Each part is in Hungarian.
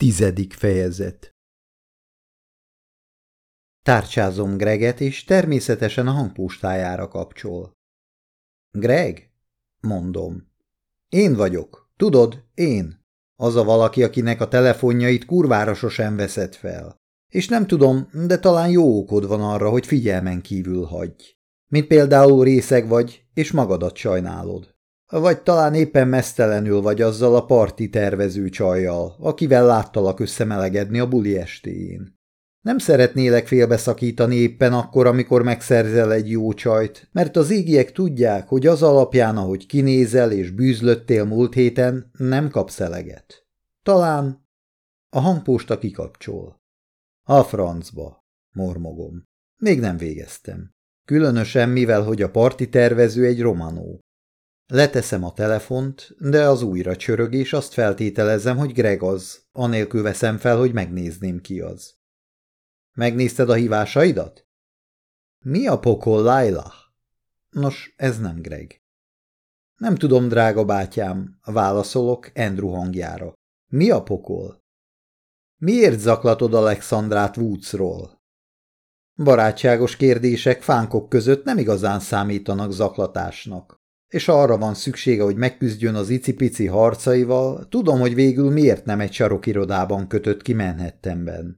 Tizedik fejezet Tárcsázom Greget, és természetesen a hangpóstájára kapcsol. Greg? Mondom. Én vagyok. Tudod, én. Az a valaki, akinek a telefonjait kurvára sosem veszed fel. És nem tudom, de talán jó okod van arra, hogy figyelmen kívül hagyj. Mint például részeg vagy, és magadat sajnálod. Vagy talán éppen mesztelenül vagy azzal a parti tervező csajjal, akivel láttalak összemelegedni a buli estéjén. Nem szeretnélek félbeszakítani éppen akkor, amikor megszerzel egy jó csajt, mert az égiek tudják, hogy az alapján, ahogy kinézel és bűzlöttél múlt héten, nem kapsz eleget. Talán a hangposta kikapcsol. A francba, mormogom. Még nem végeztem. Különösen, mivel hogy a parti tervező egy romanó. Leteszem a telefont, de az újra csörög, és azt feltételezem, hogy Greg az, anélkül veszem fel, hogy megnézném ki az. Megnézted a hívásaidat? Mi a pokol, Laila? Nos, ez nem Greg. Nem tudom, drága bátyám, válaszolok Andrew hangjára. Mi a pokol? Miért zaklatod Alexandrát Woodsról? Barátságos kérdések fánkok között nem igazán számítanak zaklatásnak és arra van szüksége, hogy megküzdjön az icipici harcaival, tudom, hogy végül miért nem egy sarokirodában kötött ki Manhattanben.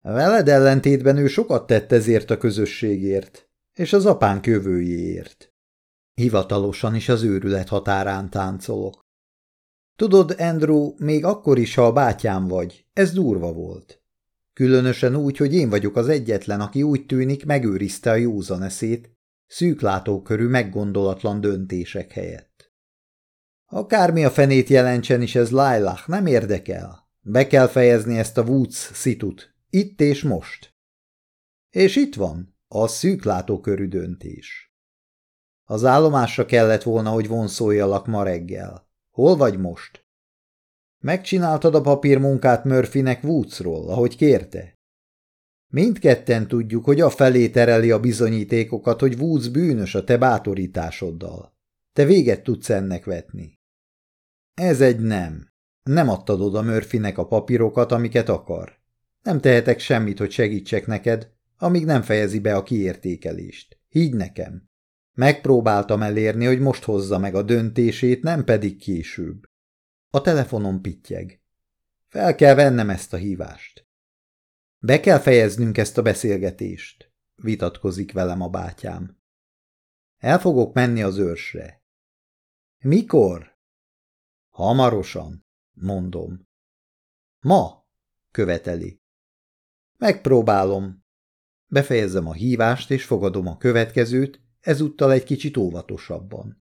Veled ellentétben ő sokat tett ezért a közösségért, és az apán kövőjéért. Hivatalosan is az őrület határán táncolok. Tudod, Andrew, még akkor is, ha a bátyám vagy, ez durva volt. Különösen úgy, hogy én vagyok az egyetlen, aki úgy tűnik megőrizte a józan eszét, szűklátókörű, meggondolatlan döntések helyett. Akármi a fenét jelentsen is ez Lailah, nem érdekel. Be kell fejezni ezt a Woods szitut, itt és most. És itt van, a szűklátókörű döntés. Az állomásra kellett volna, hogy vonszoljalak ma reggel. Hol vagy most? Megcsináltad a papírmunkát Murphynek Woodsról, ahogy kérte? Mindketten tudjuk, hogy a felé tereli a bizonyítékokat, hogy Woods bűnös a te bátorításoddal. Te véget tudsz ennek vetni. Ez egy nem. Nem adtad oda Murphynek a papírokat, amiket akar. Nem tehetek semmit, hogy segítsek neked, amíg nem fejezi be a kiértékelést. Higgy nekem. Megpróbáltam elérni, hogy most hozza meg a döntését, nem pedig később. A telefonom pittyeg. Fel kell vennem ezt a hívást. Be kell fejeznünk ezt a beszélgetést, vitatkozik velem a bátyám. El fogok menni az őrsre. Mikor? Hamarosan, mondom. Ma, követeli. Megpróbálom. Befejezem a hívást, és fogadom a következőt, ezúttal egy kicsit óvatosabban.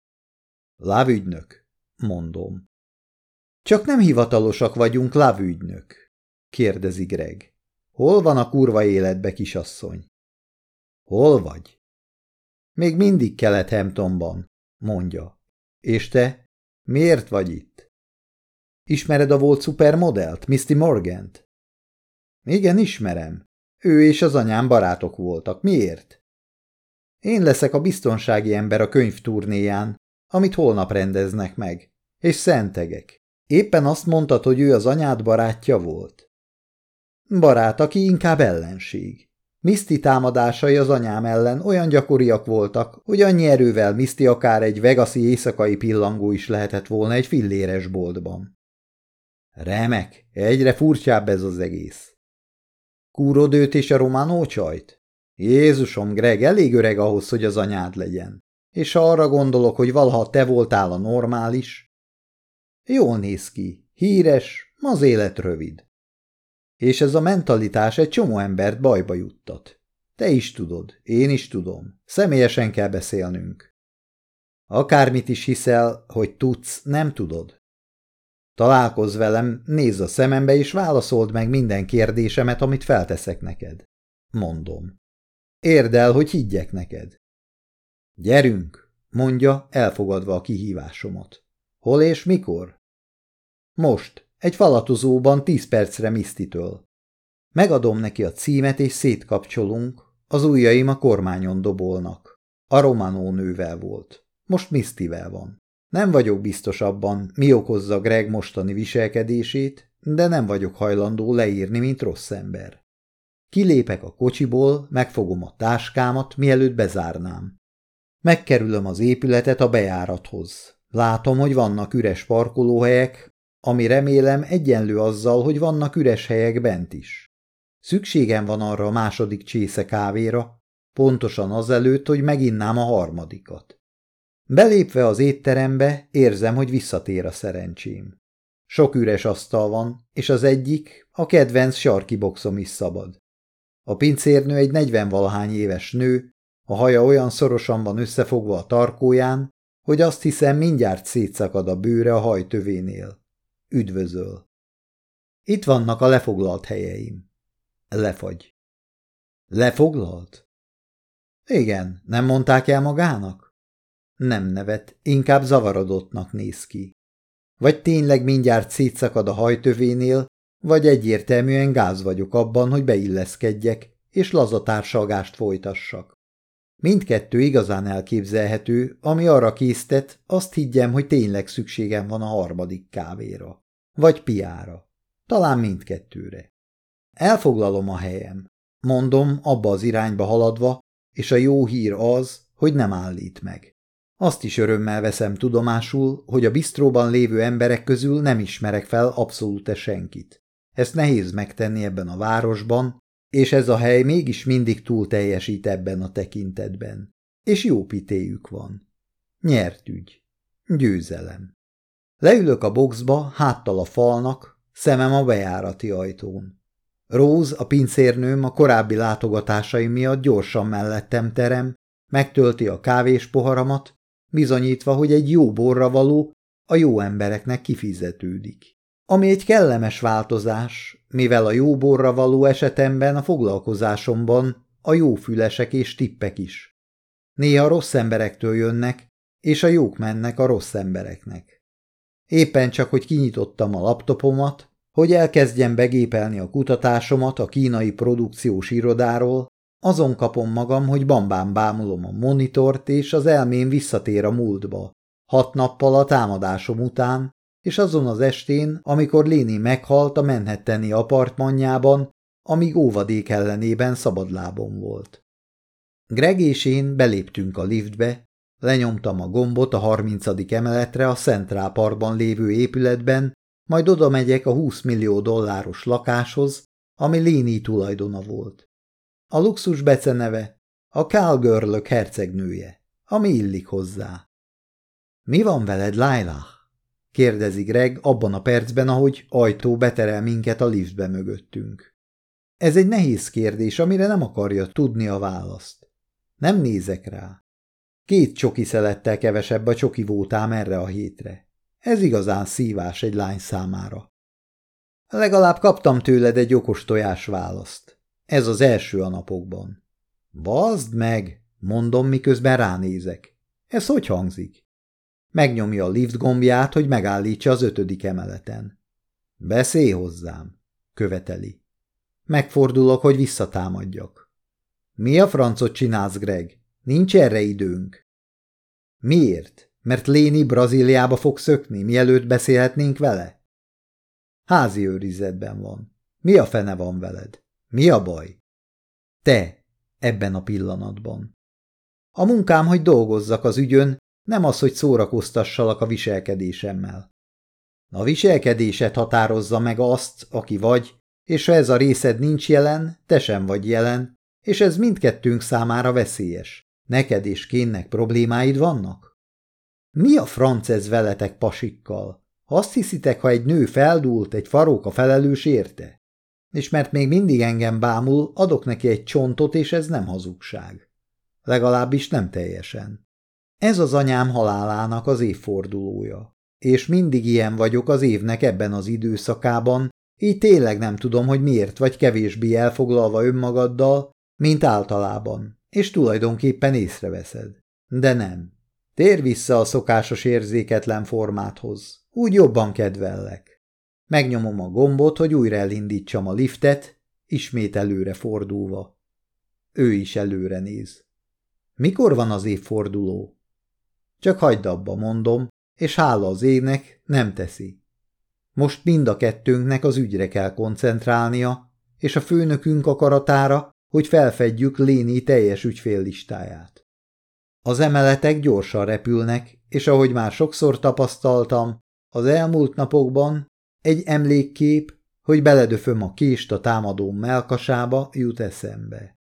Lávügynök, mondom. Csak nem hivatalosak vagyunk, lávügynök, kérdezi Greg. Hol van a kurva életbe, kisasszony? Hol vagy? Még mindig Kelet-Hamptonban, mondja. És te? Miért vagy itt? Ismered a volt szupermodellt, Misty Morgant? Igen, ismerem. Ő és az anyám barátok voltak. Miért? Én leszek a biztonsági ember a könyvturnéján, amit holnap rendeznek meg. És szentegek. Éppen azt mondtad, hogy ő az anyád barátja volt. Barát, aki inkább ellenség. Misty támadásai az anyám ellen olyan gyakoriak voltak, hogy annyi erővel Misty akár egy vegaszi éjszakai pillangó is lehetett volna egy filléres boltban. Remek, egyre furcsább ez az egész. Kúrod őt és a románó csajt? Jézusom, Greg, elég öreg ahhoz, hogy az anyád legyen. És arra gondolok, hogy valaha te voltál a normális. Jól néz ki, híres, az élet rövid. És ez a mentalitás egy csomó embert bajba juttat. Te is tudod, én is tudom. Személyesen kell beszélnünk. Akármit is hiszel, hogy tudsz, nem tudod. Találkozz velem, nézz a szemembe, és válaszold meg minden kérdésemet, amit felteszek neked. Mondom. Érd el, hogy higgyek neked. Gyerünk, mondja, elfogadva a kihívásomat. Hol és mikor? Most, egy falatozóban tíz percre Misztitől. Megadom neki a címet, és szétkapcsolunk, az ujjaim a kormányon dobolnak. A Romanó nővel volt. Most Misztivel van. Nem vagyok biztos abban, mi okozza Greg mostani viselkedését, de nem vagyok hajlandó leírni, mint rossz ember. Kilépek a kocsiból, megfogom a táskámat, mielőtt bezárnám. Megkerülöm az épületet a bejárathoz. Látom, hogy vannak üres parkolóhelyek, ami remélem egyenlő azzal, hogy vannak üres helyek bent is. Szükségem van arra a második csésze kávéra, pontosan azelőtt, hogy meginnám a harmadikat. Belépve az étterembe érzem, hogy visszatér a szerencsém. Sok üres asztal van, és az egyik, a kedvenc sarki boxom is szabad. A pincérnő egy negyvenvalahány éves nő, a haja olyan szorosan van összefogva a tarkóján, hogy azt hiszem mindjárt szétszakad a bőre a hajtövénél. Üdvözöl. Itt vannak a lefoglalt helyeim. Lefagy. Lefoglalt? Igen, nem mondták el magának? Nem nevet, inkább zavarodottnak néz ki. Vagy tényleg mindjárt szétszakad a hajtövénél, vagy egyértelműen gáz vagyok abban, hogy beilleszkedjek, és lazatársalgást folytassak. Mindkettő igazán elképzelhető, ami arra késztet, azt higgyem, hogy tényleg szükségem van a harmadik kávéra. Vagy piára. Talán mindkettőre. Elfoglalom a helyem. Mondom, abba az irányba haladva, és a jó hír az, hogy nem állít meg. Azt is örömmel veszem tudomásul, hogy a bistróban lévő emberek közül nem ismerek fel abszolút senkit. Ezt nehéz megtenni ebben a városban, és ez a hely mégis mindig túl teljesít ebben a tekintetben. És jó pitéjük van. Nyert ügy. Győzelem. Leülök a boxba, háttal a falnak, szemem a bejárati ajtón. Róz, a pincérnőm a korábbi látogatásai miatt gyorsan mellettem terem, megtölti a kávés poharamat, bizonyítva, hogy egy jó borra való a jó embereknek kifizetődik ami egy kellemes változás, mivel a jó borra való esetemben a foglalkozásomban a jó fülesek és tippek is. Néha rossz emberektől jönnek, és a jók mennek a rossz embereknek. Éppen csak, hogy kinyitottam a laptopomat, hogy elkezdjem begépelni a kutatásomat a kínai produkciós irodáról, azon kapom magam, hogy bambán bámulom a monitort, és az elmém visszatér a múltba. Hat nappal a támadásom után, és azon az estén, amikor Léni meghalt a Manhattani apartmanjában, amíg óvadék ellenében szabadlábon volt. Greg és én beléptünk a liftbe, lenyomtam a gombot a harmincadik emeletre a Central Parkban lévő épületben, majd oda megyek a 20 millió dolláros lakáshoz, ami Léni tulajdona volt. A luxus beceneve a Calgirlök hercegnője, ami illik hozzá. Mi van veled, Lailah? kérdezi Greg abban a percben, ahogy ajtó beterel minket a liftbe mögöttünk. Ez egy nehéz kérdés, amire nem akarja tudni a választ. Nem nézek rá. Két csoki szelettel kevesebb a csoki voltám erre a hétre. Ez igazán szívás egy lány számára. Legalább kaptam tőled egy okos tojás választ. Ez az első a napokban. Bazd meg, mondom, miközben ránézek. Ez hogy hangzik? Megnyomja a lift gombját, hogy megállítsa az ötödik emeleten. Beszélj hozzám, követeli. Megfordulok, hogy visszatámadjak. Mi a francot csinálsz, Greg? Nincs erre időnk. Miért? Mert Léni Brazíliába fog szökni, mielőtt beszélhetnénk vele? Házi őrizetben van. Mi a fene van veled? Mi a baj? Te, ebben a pillanatban. A munkám, hogy dolgozzak az ügyön, nem az, hogy szórakoztassalak a viselkedésemmel. A viselkedésed határozza meg azt, aki vagy, és ha ez a részed nincs jelen, te sem vagy jelen, és ez mindkettőnk számára veszélyes. Neked és kénnek problémáid vannak? Mi a franc ez veletek pasikkal? Azt hiszitek, ha egy nő feldúlt, egy faróka felelős érte? És mert még mindig engem bámul, adok neki egy csontot, és ez nem hazugság. Legalábbis nem teljesen. Ez az anyám halálának az évfordulója, és mindig ilyen vagyok az évnek ebben az időszakában, így tényleg nem tudom, hogy miért vagy kevésbé elfoglalva önmagaddal, mint általában, és tulajdonképpen észreveszed. De nem. Tér vissza a szokásos érzéketlen formáthoz. Úgy jobban kedvellek. Megnyomom a gombot, hogy újra elindítsam a liftet, ismét előre fordulva. Ő is előre néz. Mikor van az évforduló? Csak hagyd abba, mondom, és hála az égnek nem teszi. Most mind a kettőnknek az ügyre kell koncentrálnia, és a főnökünk akaratára, hogy felfedjük Léni teljes ügyféllistáját. Az emeletek gyorsan repülnek, és ahogy már sokszor tapasztaltam, az elmúlt napokban egy emlékkép, hogy beledöföm a kést a támadó melkasába, jut eszembe.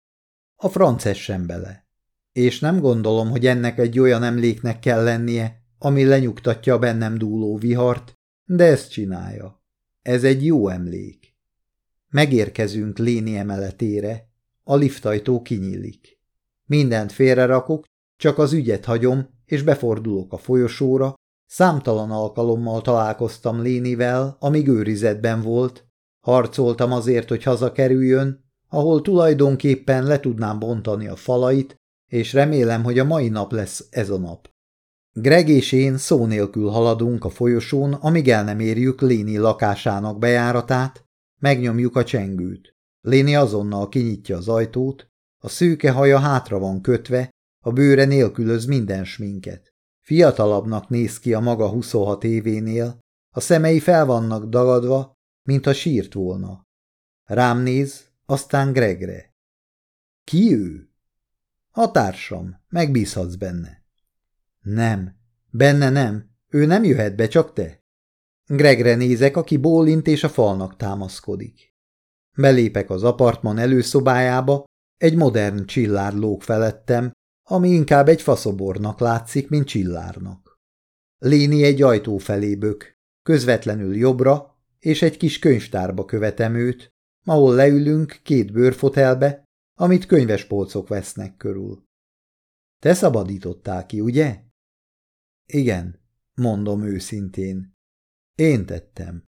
A frances sem bele. És nem gondolom, hogy ennek egy olyan emléknek kell lennie, ami lenyugtatja a bennem dúló vihart, de ezt csinálja. Ez egy jó emlék. Megérkezünk Léni emeletére, a liftajtó kinyílik. Mindent félrerakok, csak az ügyet hagyom, és befordulok a folyosóra, számtalan alkalommal találkoztam Lénivel, amíg őrizetben volt, harcoltam azért, hogy hazakerüljön, ahol tulajdonképpen le tudnám bontani a falait, és remélem, hogy a mai nap lesz ez a nap. Greg és én szó nélkül haladunk a folyosón, amíg el nem érjük Léni lakásának bejáratát, megnyomjuk a csengőt. Léni azonnal kinyitja az ajtót, a szőke haja hátra van kötve, a bőre nélkülöz minden sminket. Fiatalabbnak néz ki a maga 26 événél, a szemei fel vannak dagadva, mintha sírt volna. Rám néz, aztán Gregre. Ki ő? A társam, megbízhatsz benne. Nem, benne nem, ő nem jöhet be, csak te. Gregre nézek, aki bólint és a falnak támaszkodik. Belépek az apartman előszobájába, egy modern csillár lóg felettem, ami inkább egy faszobornak látszik, mint csillárnak. Léni egy ajtó felé bök, közvetlenül jobbra, és egy kis könyvtárba követem őt, ahol leülünk két bőrfotelbe, amit könyvespolcok vesznek körül. Te szabadítottál ki, ugye? Igen, mondom őszintén. Én tettem.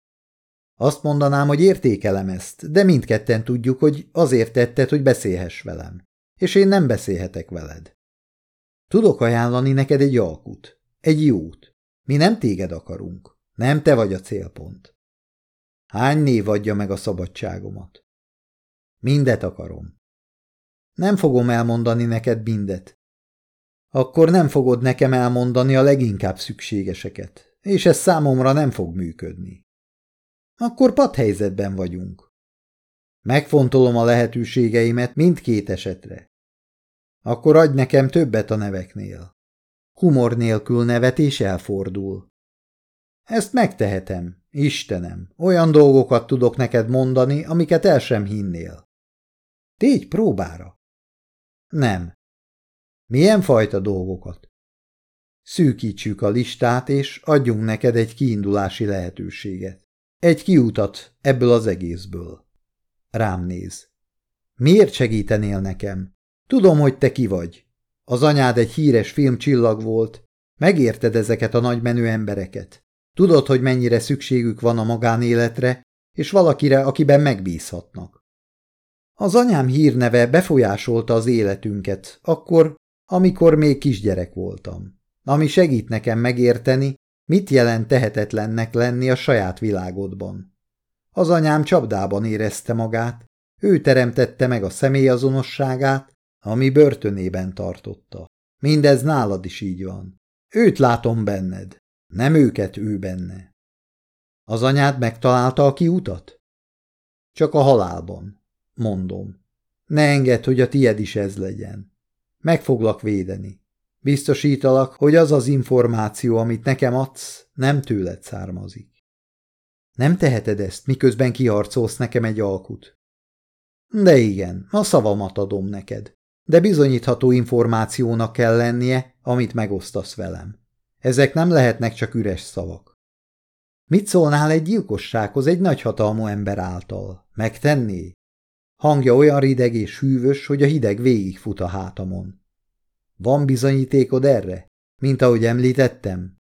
Azt mondanám, hogy értékelem ezt, de mindketten tudjuk, hogy azért tetted, hogy beszélhess velem. És én nem beszélhetek veled. Tudok ajánlani neked egy alkut, egy jót. Mi nem téged akarunk, nem te vagy a célpont. Hány név adja meg a szabadságomat? Mindet akarom. Nem fogom elmondani neked mindet. Akkor nem fogod nekem elmondani a leginkább szükségeseket, és ez számomra nem fog működni. Akkor padhelyzetben vagyunk. Megfontolom a lehetőségeimet mindkét esetre. Akkor adj nekem többet a neveknél. Humor nélkül nevet és elfordul. Ezt megtehetem, Istenem, olyan dolgokat tudok neked mondani, amiket el sem hinnél. Tégy próbára. Nem. Milyen fajta dolgokat? Szűkítsük a listát, és adjunk neked egy kiindulási lehetőséget. Egy kiutat ebből az egészből. Rám néz. Miért segítenél nekem? Tudom, hogy te ki vagy. Az anyád egy híres filmcsillag volt. Megérted ezeket a nagymenő embereket. Tudod, hogy mennyire szükségük van a magánéletre, és valakire, akiben megbízhatnak. Az anyám hírneve befolyásolta az életünket, akkor, amikor még kisgyerek voltam. Ami segít nekem megérteni, mit jelent tehetetlennek lenni a saját világodban. Az anyám csapdában érezte magát, ő teremtette meg a személyazonosságát, ami börtönében tartotta. Mindez nálad is így van. Őt látom benned, nem őket ő benne. Az anyád megtalálta a kiutat? Csak a halálban, mondom. Ne engedd, hogy a tied is ez legyen. Meg foglak védeni. Biztosítalak, hogy az az információ, amit nekem adsz, nem tőled származik. Nem teheted ezt, miközben kiharcolsz nekem egy alkut. De igen, a szavamat adom neked de bizonyítható információnak kell lennie, amit megosztasz velem. Ezek nem lehetnek csak üres szavak. Mit szólnál egy gyilkossághoz egy nagyhatalmú ember által? Megtenné? Hangja olyan rideg és hűvös, hogy a hideg végigfut a hátamon. Van bizonyítékod erre? Mint ahogy említettem?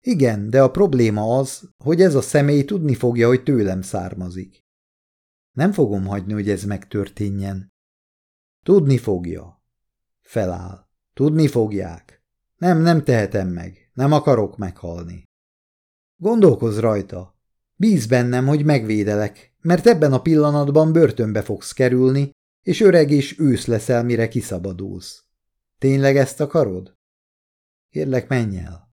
Igen, de a probléma az, hogy ez a személy tudni fogja, hogy tőlem származik. Nem fogom hagyni, hogy ez megtörténjen. Tudni fogja. Feláll. Tudni fogják. Nem, nem tehetem meg. Nem akarok meghalni. Gondolkozz rajta. Bíz bennem, hogy megvédelek, mert ebben a pillanatban börtönbe fogsz kerülni, és öreg és ősz leszel, mire kiszabadulsz. Tényleg ezt akarod? Kérlek, menj el.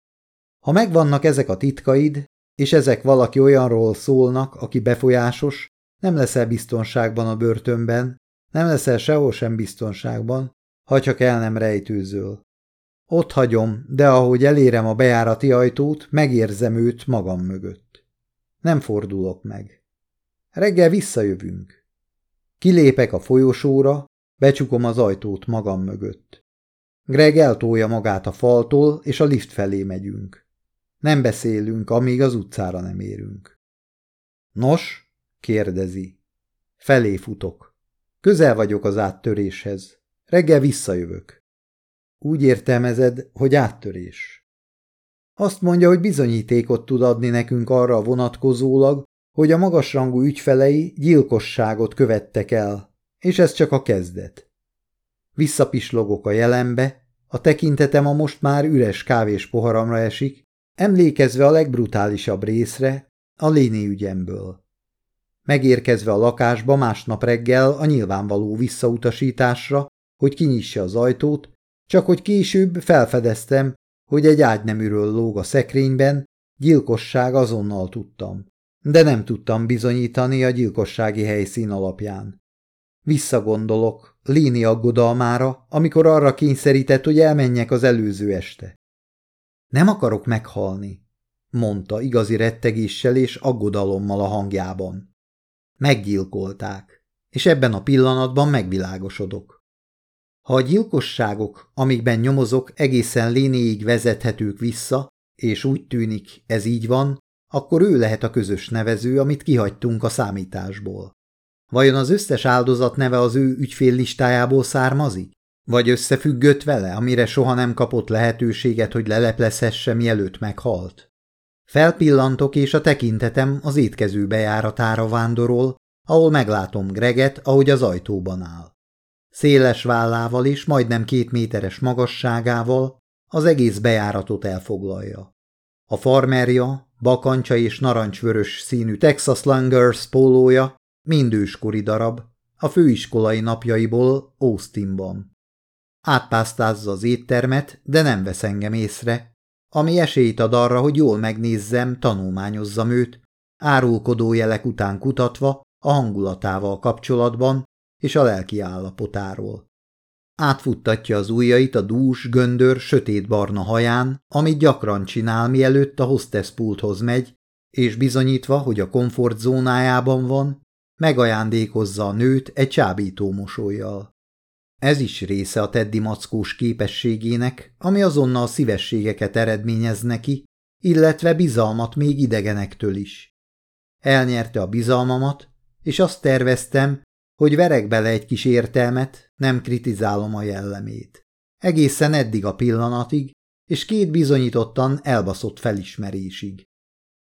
Ha megvannak ezek a titkaid, és ezek valaki olyanról szólnak, aki befolyásos, nem leszel biztonságban a börtönben, nem leszel sehol sem biztonságban, ha csak el nem rejtőzöl. Ott hagyom, de ahogy elérem a bejárati ajtót, megérzem őt magam mögött. Nem fordulok meg. Reggel visszajövünk. Kilépek a folyosóra, becsukom az ajtót magam mögött. Greg eltolja magát a faltól, és a lift felé megyünk. Nem beszélünk, amíg az utcára nem érünk. Nos? kérdezi. Felé futok. Közel vagyok az áttöréshez. Reggel visszajövök. Úgy értelmezed, hogy áttörés. Azt mondja, hogy bizonyítékot tud adni nekünk arra vonatkozólag, hogy a magasrangú ügyfelei gyilkosságot követtek el, és ez csak a kezdet. Visszapislogok a jelenbe, a tekintetem a most már üres kávés poharamra esik, emlékezve a legbrutálisabb részre, a léni ügyemből. Megérkezve a lakásba másnap reggel a nyilvánvaló visszautasításra, hogy kinyissa az ajtót, csak hogy később felfedeztem, hogy egy ágyneműről lóg a szekrényben, gyilkosság azonnal tudtam. De nem tudtam bizonyítani a gyilkossági helyszín alapján. Visszagondolok Léni aggodalmára, amikor arra kényszerített, hogy elmenjek az előző este. Nem akarok meghalni, mondta igazi rettegéssel és aggodalommal a hangjában. Meggyilkolták, és ebben a pillanatban megvilágosodok. Ha a gyilkosságok, amikben nyomozok, egészen lénéig vezethetők vissza, és úgy tűnik, ez így van, akkor ő lehet a közös nevező, amit kihagytunk a számításból. Vajon az összes áldozat neve az ő ügyféllistájából származik? Vagy összefüggött vele, amire soha nem kapott lehetőséget, hogy leleplezhesse, mielőtt meghalt? Felpillantok, és a tekintetem az étkező bejáratára vándorol, ahol meglátom Greget, ahogy az ajtóban áll. Széles vállával és majdnem két méteres magasságával az egész bejáratot elfoglalja. A farmerja, bakancsa és narancsvörös színű Texas Langers pólója mind őskori darab, a főiskolai napjaiból Austinban. Átpásztázza az éttermet, de nem vesz engem észre, ami esélyt ad arra, hogy jól megnézzem, tanulmányozzam őt, árulkodó jelek után kutatva a hangulatával kapcsolatban és a lelki állapotáról. Átfuttatja az ujjait a dús, göndör, sötétbarna haján, amit gyakran csinál, mielőtt a hostesspulthoz megy, és bizonyítva, hogy a komfortzónájában van, megajándékozza a nőt egy csábító mosolyjal. Ez is része a Teddy mackós képességének, ami azonnal szívességeket eredményez neki, illetve bizalmat még idegenektől is. Elnyerte a bizalmamat, és azt terveztem, hogy verek bele egy kis értelmet, nem kritizálom a jellemét. Egészen eddig a pillanatig, és két bizonyítottan elbaszott felismerésig.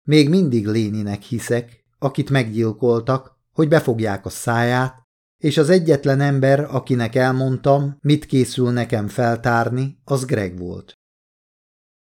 Még mindig Léninek hiszek, akit meggyilkoltak, hogy befogják a száját, és az egyetlen ember, akinek elmondtam, mit készül nekem feltárni, az Greg volt.